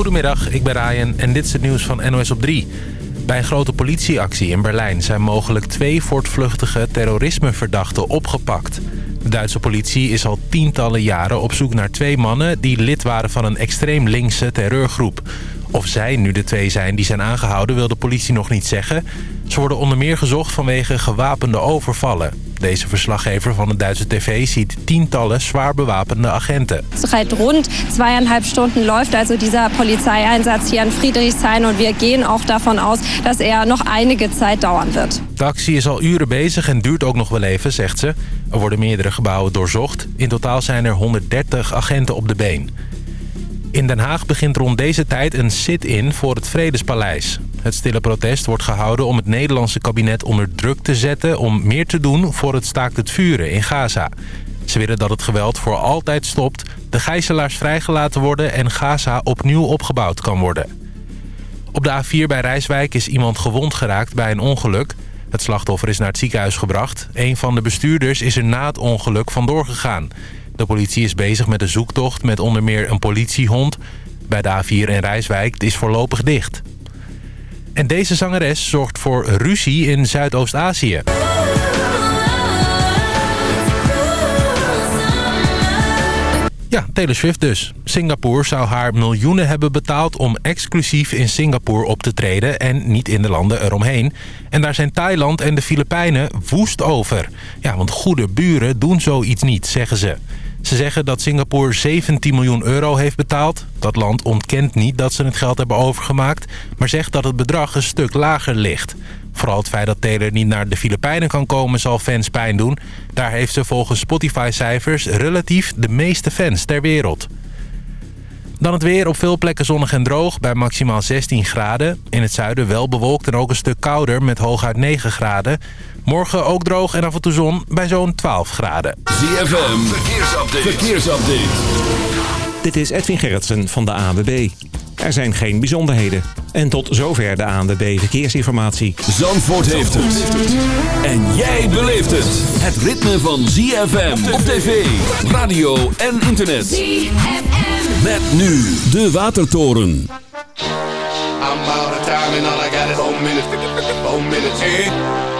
Goedemiddag, ik ben Ryan en dit is het nieuws van NOS op 3. Bij een grote politieactie in Berlijn zijn mogelijk twee voortvluchtige terrorismeverdachten opgepakt. De Duitse politie is al tientallen jaren op zoek naar twee mannen... die lid waren van een extreem linkse terreurgroep. Of zij nu de twee zijn die zijn aangehouden wil de politie nog niet zeggen. Ze worden onder meer gezocht vanwege gewapende overvallen. Deze verslaggever van de Duitse tv ziet tientallen zwaar bewapende agenten. Seit rund zweieinhalb Stunden läuft also dieser Polizeieinsatz hier in Friedrichshain und wir gehen auch davon aus, dass er noch einige Zeit dauern wird. De actie is al uren bezig en duurt ook nog wel even, zegt ze. Er worden meerdere gebouwen doorzocht. In totaal zijn er 130 agenten op de been. In Den Haag begint rond deze tijd een sit-in voor het Vredespaleis. Het stille protest wordt gehouden om het Nederlandse kabinet onder druk te zetten... om meer te doen voor het staakt het vuren in Gaza. Ze willen dat het geweld voor altijd stopt, de gijzelaars vrijgelaten worden... en Gaza opnieuw opgebouwd kan worden. Op de A4 bij Rijswijk is iemand gewond geraakt bij een ongeluk. Het slachtoffer is naar het ziekenhuis gebracht. Een van de bestuurders is er na het ongeluk vandoor gegaan. De politie is bezig met een zoektocht met onder meer een politiehond. Bij de A4 in Rijswijk is voorlopig dicht. En deze zangeres zorgt voor ruzie in Zuidoost-Azië. Ja, Taylor Swift dus. Singapore zou haar miljoenen hebben betaald om exclusief in Singapore op te treden en niet in de landen eromheen. En daar zijn Thailand en de Filipijnen woest over. Ja, want goede buren doen zoiets niet, zeggen ze. Ze zeggen dat Singapore 17 miljoen euro heeft betaald. Dat land ontkent niet dat ze het geld hebben overgemaakt... maar zegt dat het bedrag een stuk lager ligt. Vooral het feit dat Taylor niet naar de Filipijnen kan komen zal fans pijn doen. Daar heeft ze volgens Spotify-cijfers relatief de meeste fans ter wereld. Dan het weer op veel plekken zonnig en droog bij maximaal 16 graden. In het zuiden wel bewolkt en ook een stuk kouder met hooguit 9 graden. Morgen ook droog en af en toe zon bij zo'n 12 graden. ZFM, verkeersupdate. verkeersupdate. Dit is Edwin Gerritsen van de ANWB. Er zijn geen bijzonderheden. En tot zover de ANWB Verkeersinformatie. Zandvoort heeft het. En jij beleeft het. Het ritme van ZFM op tv, radio en internet. ZFM. Met nu de Watertoren. I'm out of time and all I got is four minutes. Four minutes, hey.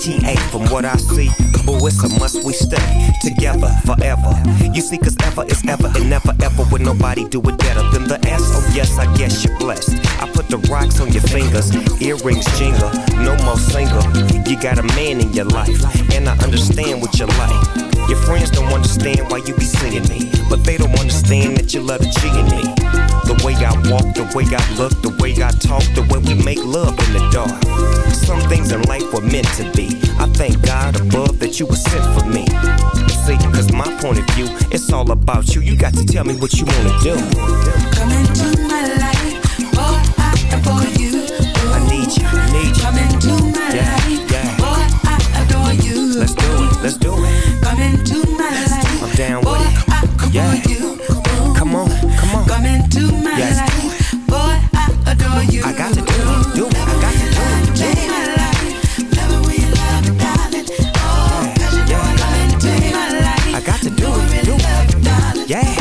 from what I see. Boo, it's a must we stay together forever. You see, cause ever is ever and never ever would nobody do it better than the S. Oh, yes, I guess you're blessed. I put the rocks on your fingers, earrings jingle, no more single. You got a man in your life, and I understand what you like. Your friends don't understand why you be seeing me, but they don't understand that you love G in me. The way I walk, the way I look, the way I talk, the way we make love in the dark. Some things in life were meant to be. I thank God above that you were sent for me. See, cause my point of view, it's all about you. You got to tell me what you wanna do. Come into my life, boy, I adore you. I need you, need you. Come into my Yeah, life, into my life, I'm down with it. I adore Yeah. you. Come on, come on. Come into my Yes. life, boy, I adore you. I got to do it, do it. I got to do it, do it. my life, love when you love it, darling. Oh, 'cause you know I come into my life. I got to do it, do it. darling. Yeah,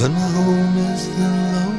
But my home is the lowlands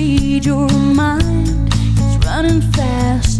read your mind. It's running fast.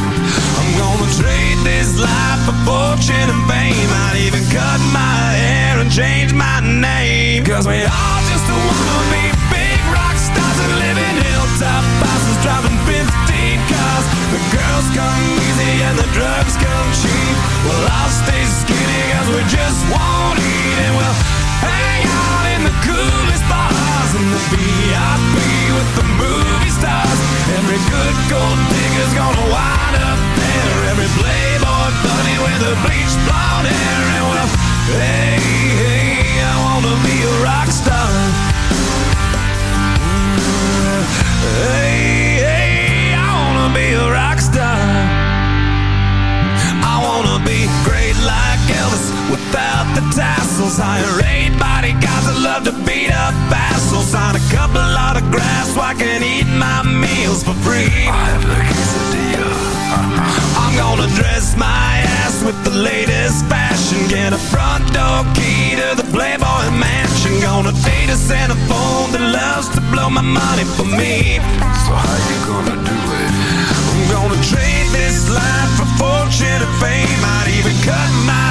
Trade this life for fortune and fame. I'd even cut my hair and change my name. Cause we all just wanna be big rock stars and live in hilltop houses driving 15 cars. The girls come easy and the drugs come cheap. Well, I'll stay skinny cause we just won't eat and we'll hang out in the coolest bars in the VIP Every good gold digger's gonna wind up there. Every playboy bunny with a bleached blonde hair. And well, hey, hey, I wanna be a rock star. Hey, hey, I wanna be a rock star. I wanna be great like Elvis without the tassels. Hire eight bodyguards that love to beat up assholes. Sign a couple autographs so I can eat my meals for free. I have the quesadilla. Uh-huh. I'm gonna dress my ass with the latest fashion. Get a front door key to the Playboy Mansion. Gonna date a Santa phone that loves to blow my money for me. So how you gonna do it? I'm gonna trade this life for fortune and fame. I'd even cut my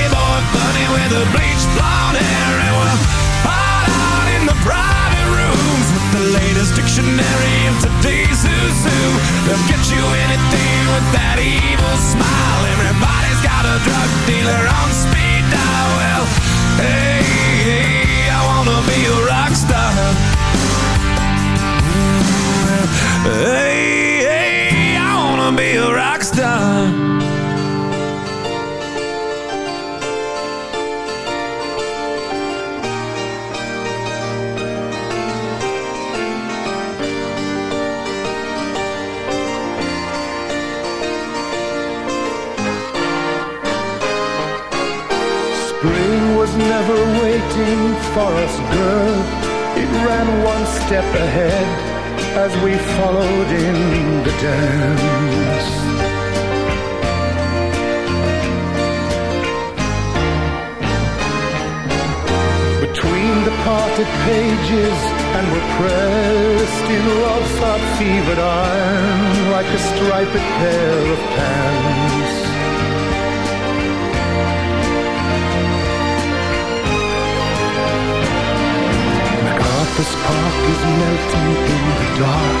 bunny with a bleached blonde hair and we'll hide out in the private followed in the dance. Between the parted pages and were pressed in love's hot fevered iron like a striped pair of pants. MacArthur's Park is melting in the dark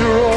After all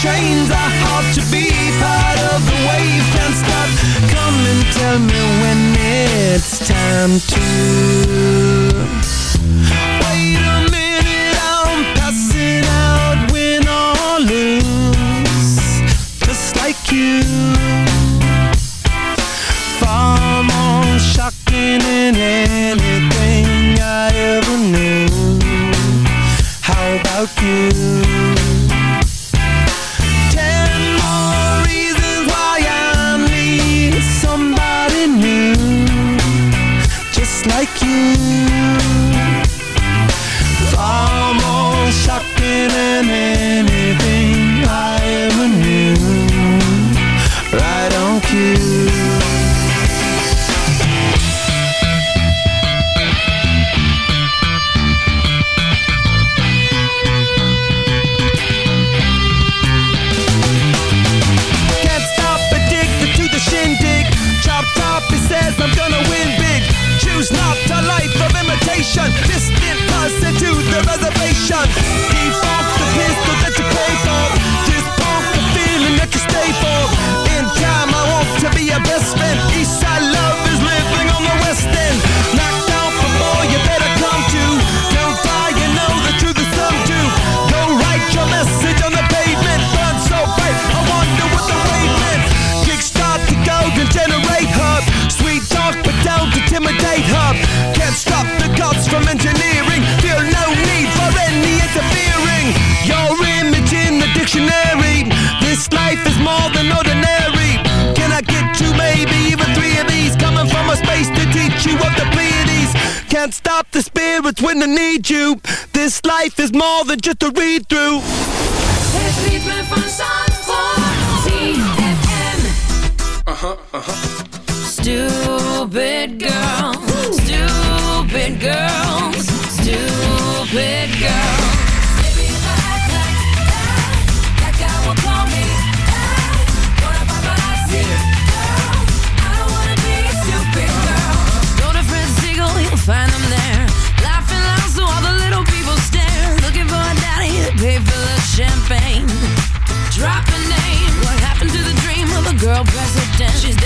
Trains are hard to be part of. The wave Can't stop. Come and tell me when it's time to gonna need you. This life is more than just a read through. Het ritme van Zandvoort. ZFM. Uh huh, uh huh. Stupid girl. Stupid girl. world president. She's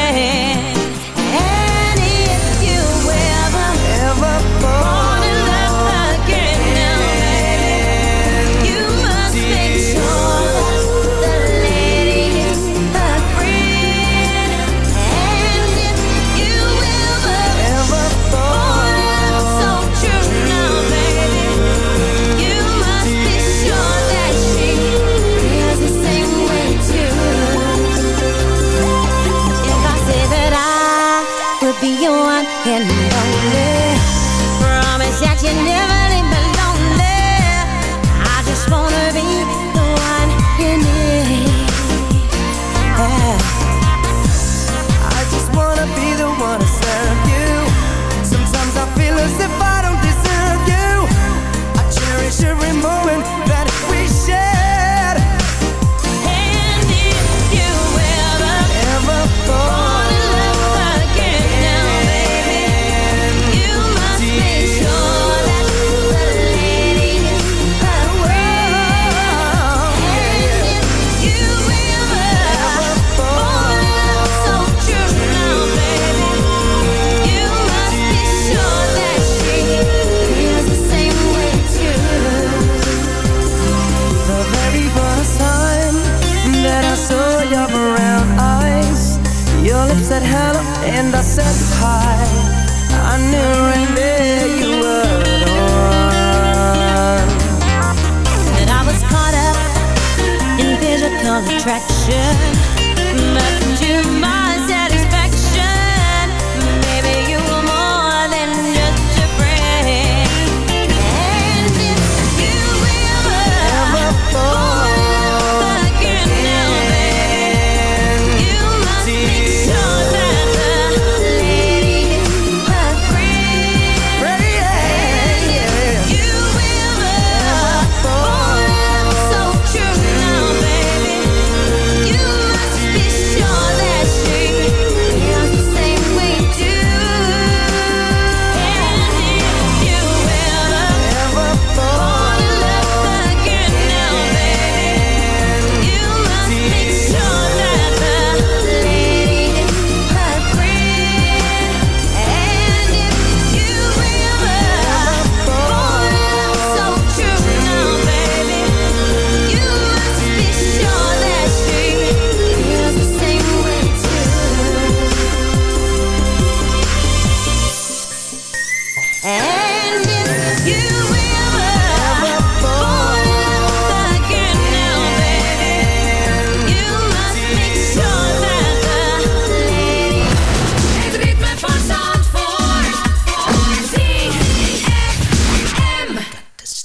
and